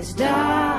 It's dark,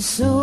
so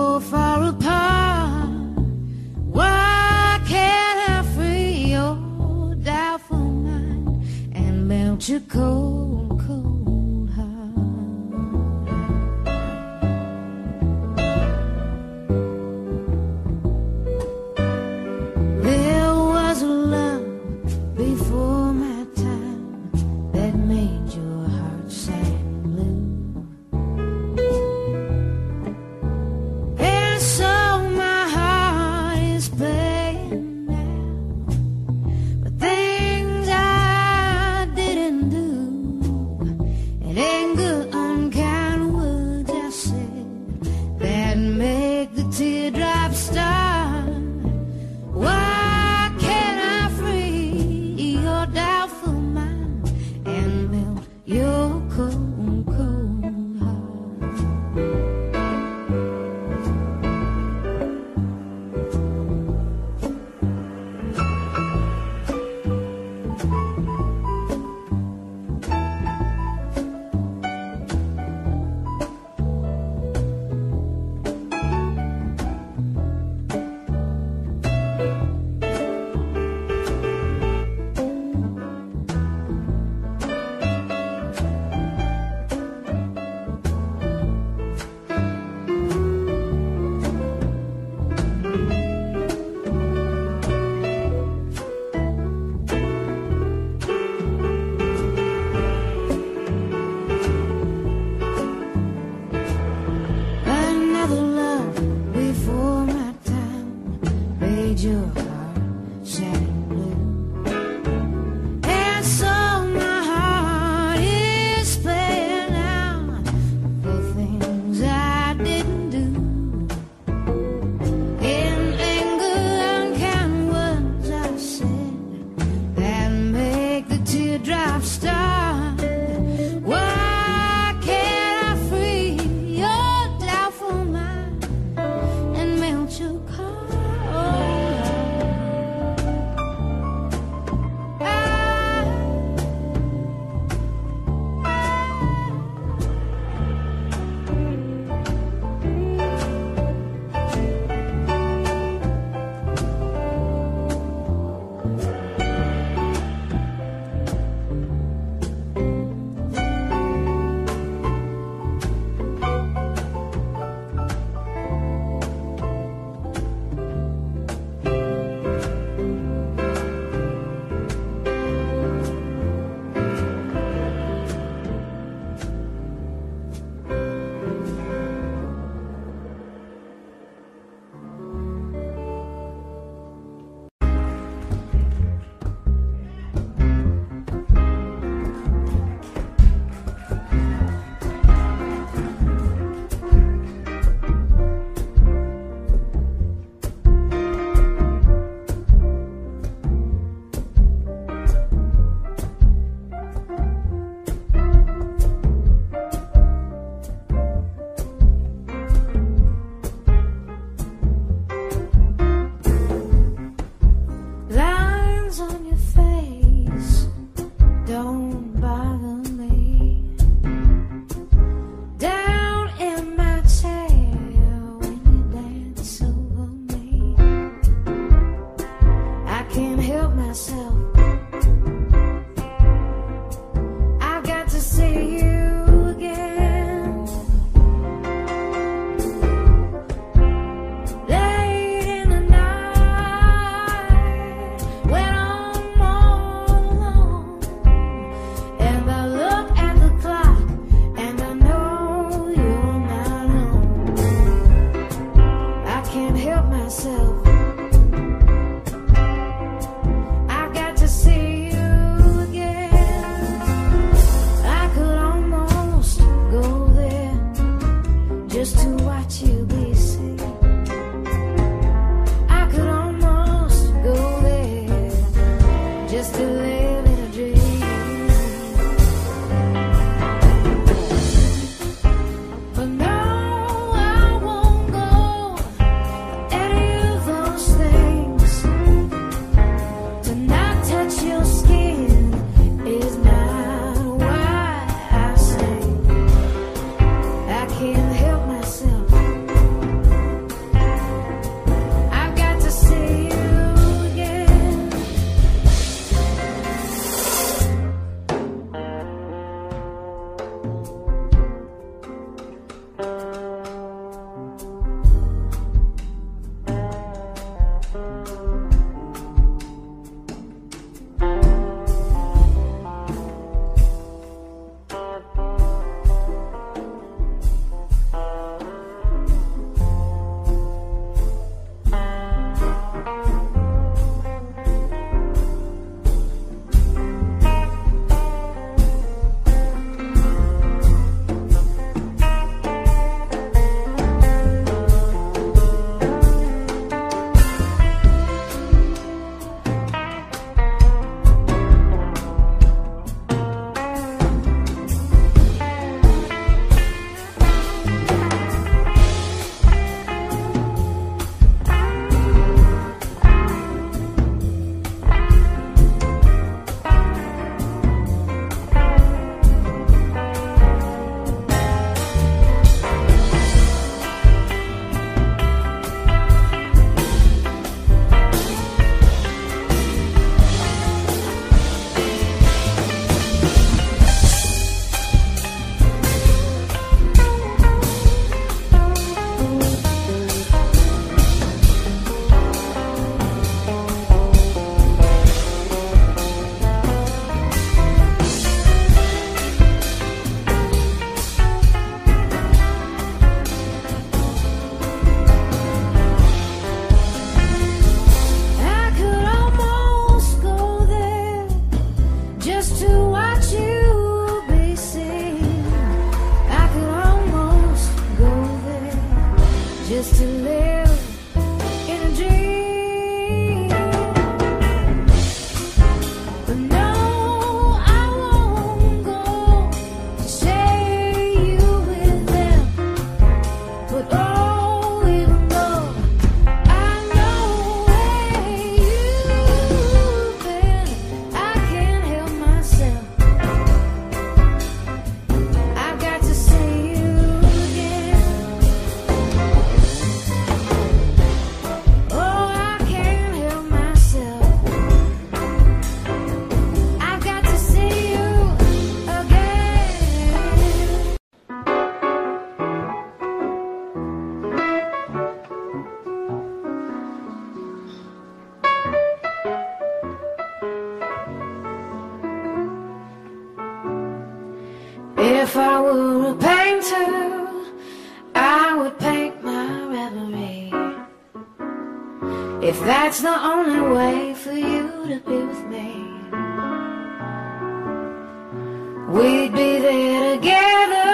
We'd be there together,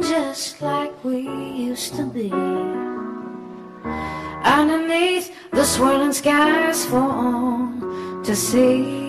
just like we used to be. Underneath the swirling skies for all to see.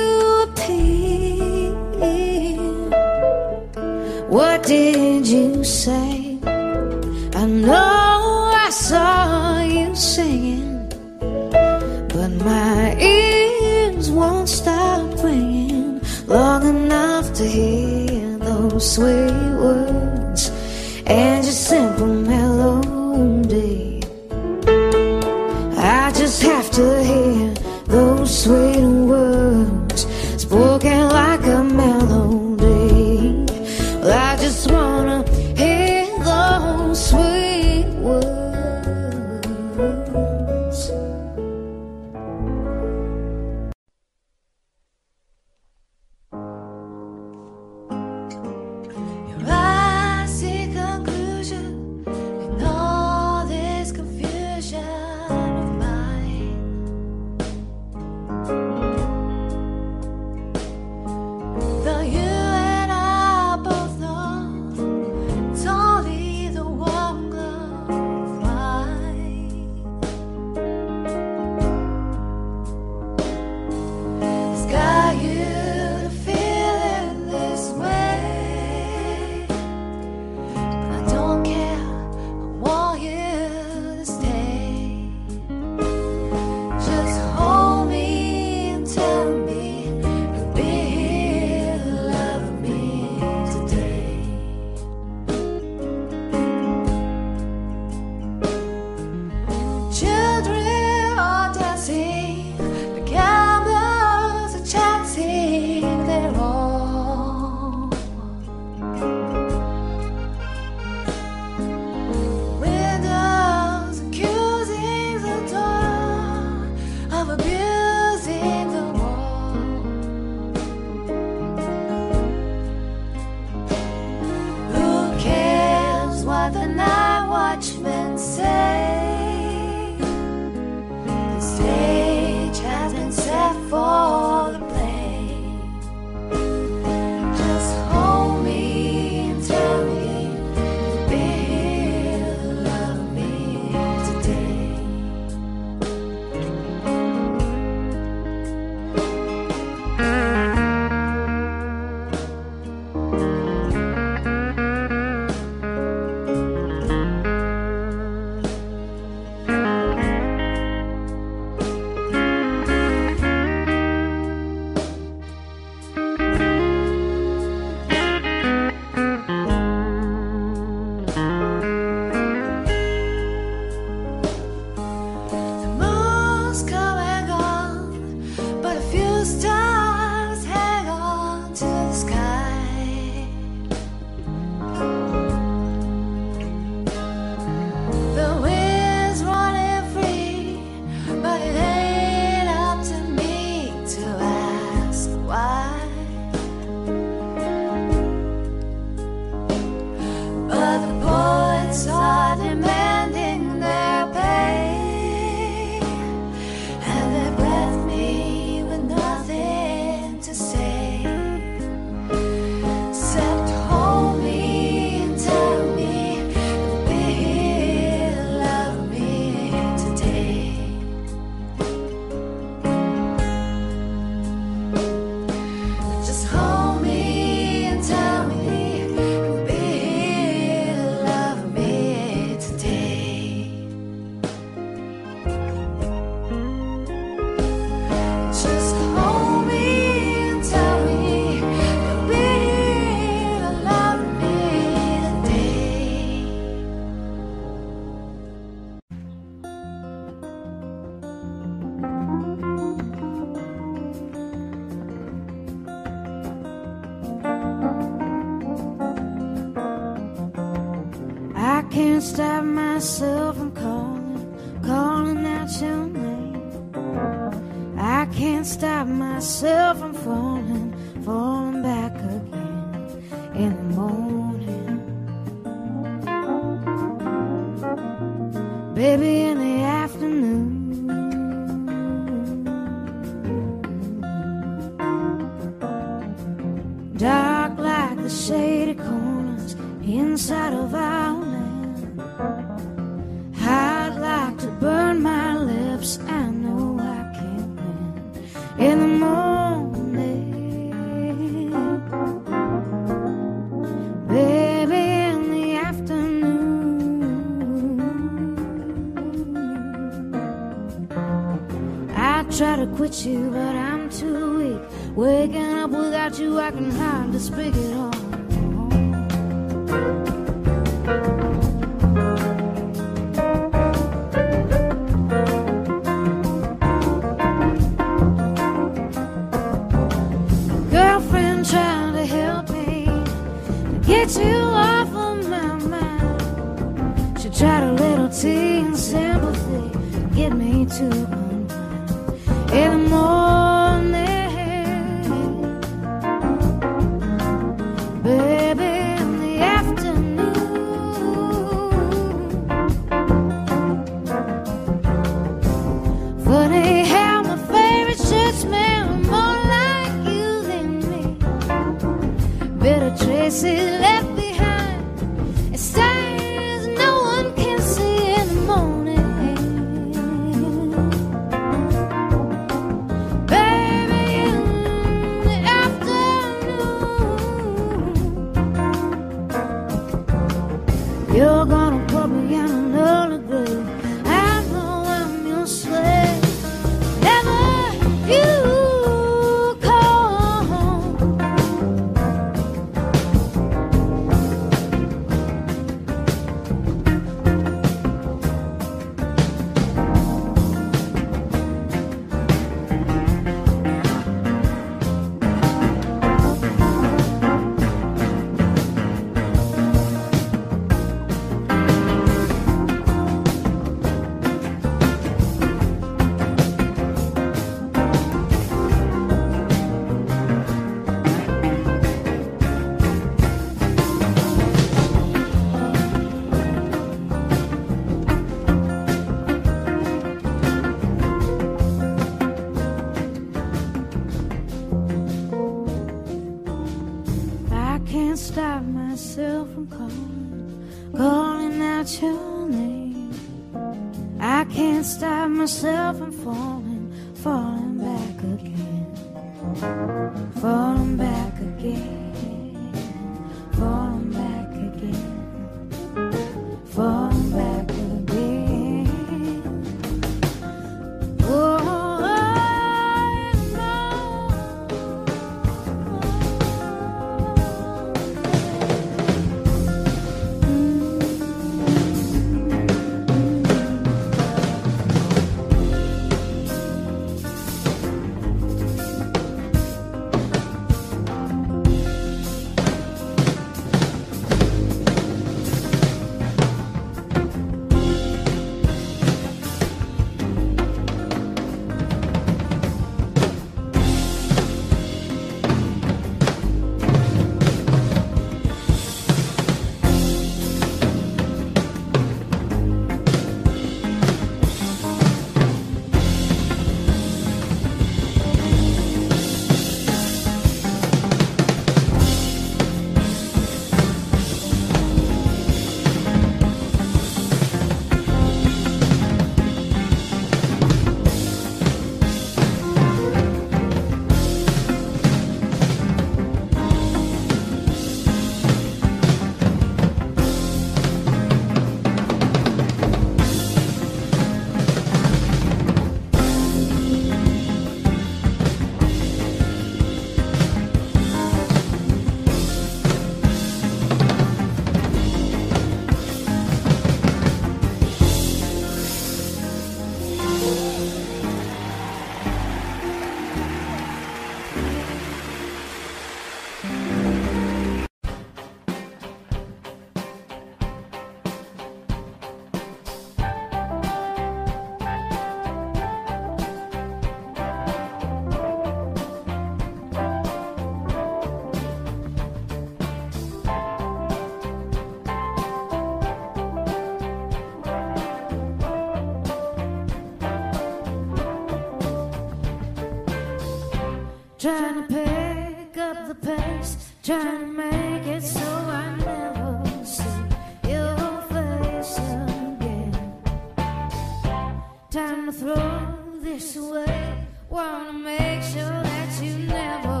Away. Wanna make sure that you never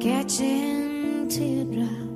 catching teardrops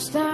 Star,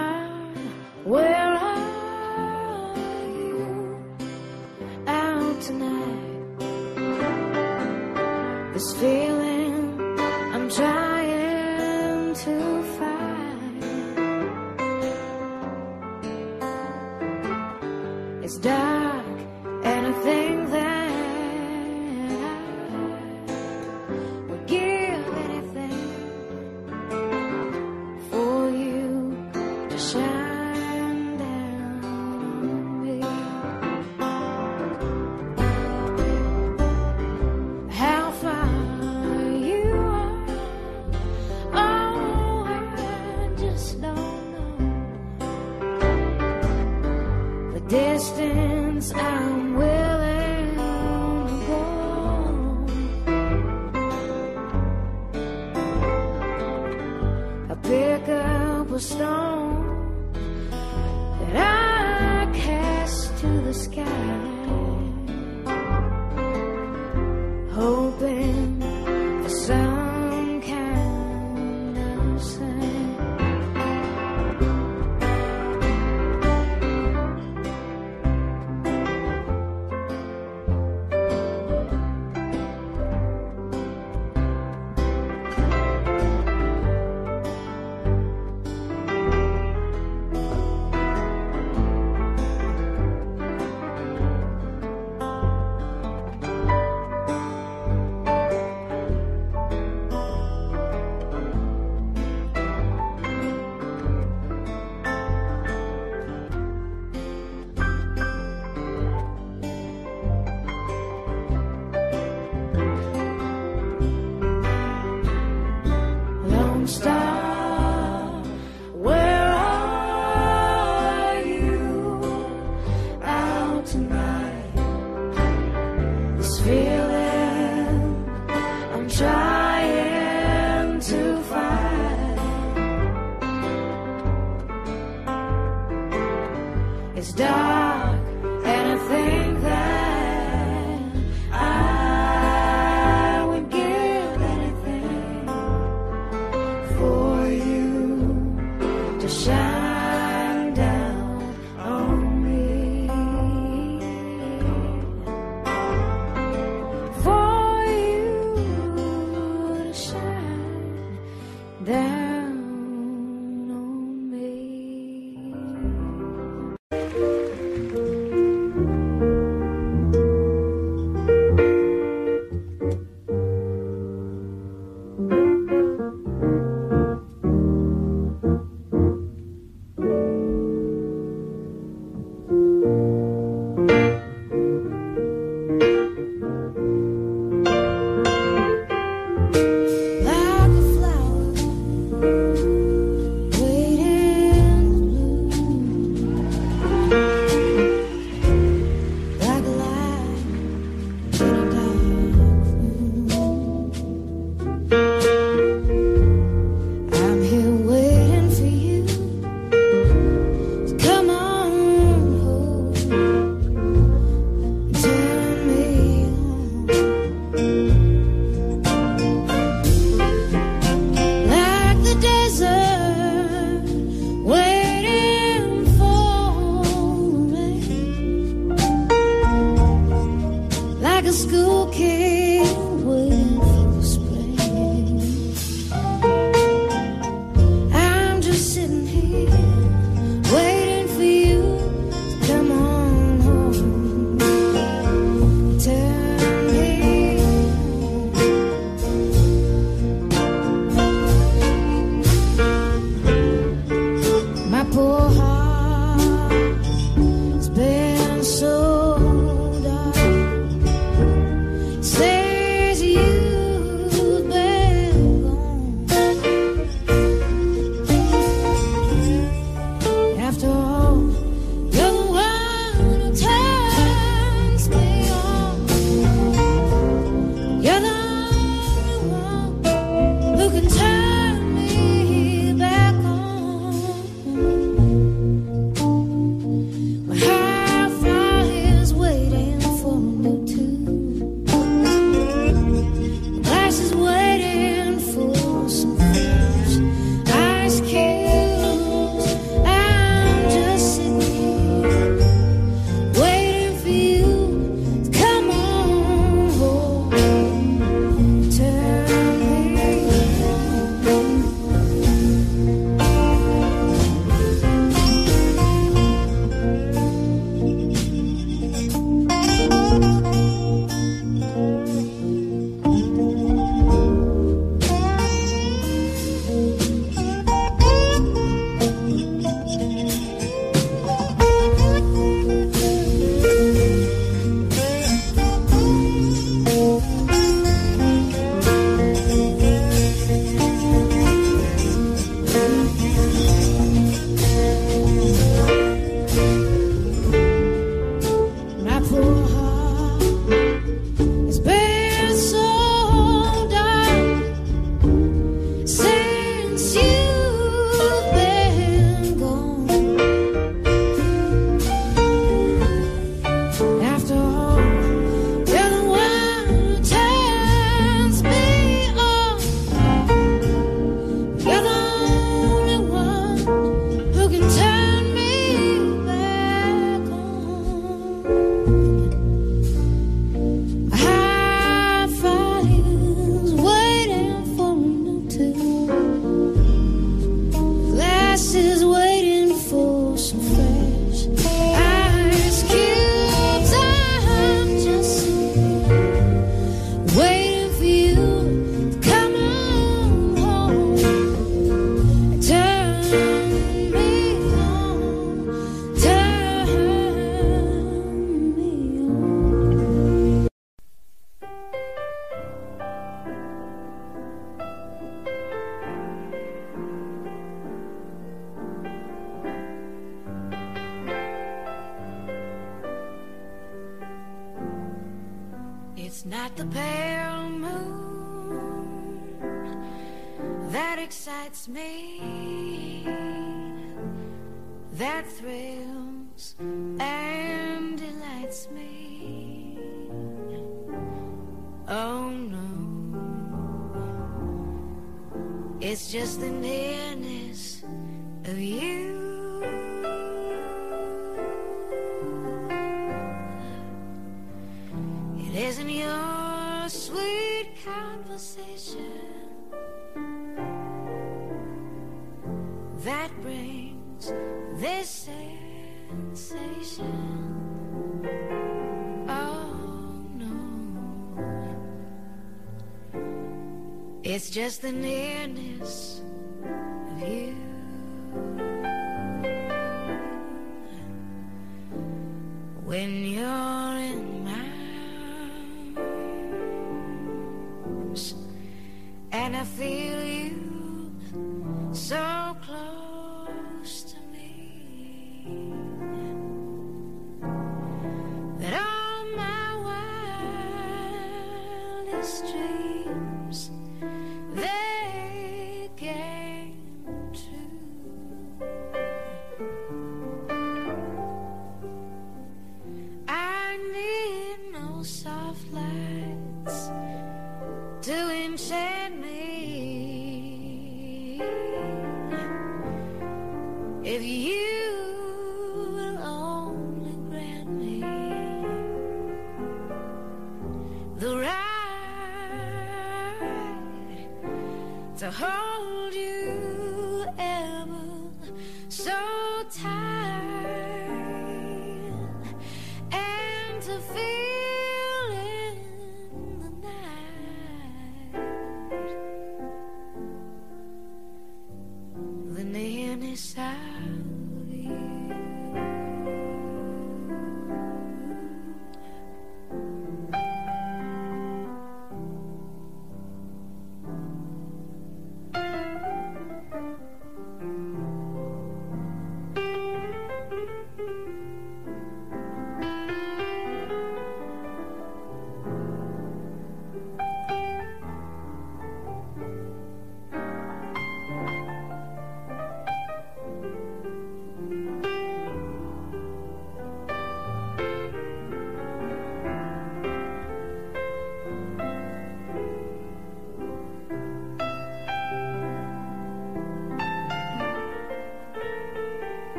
the nearness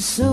so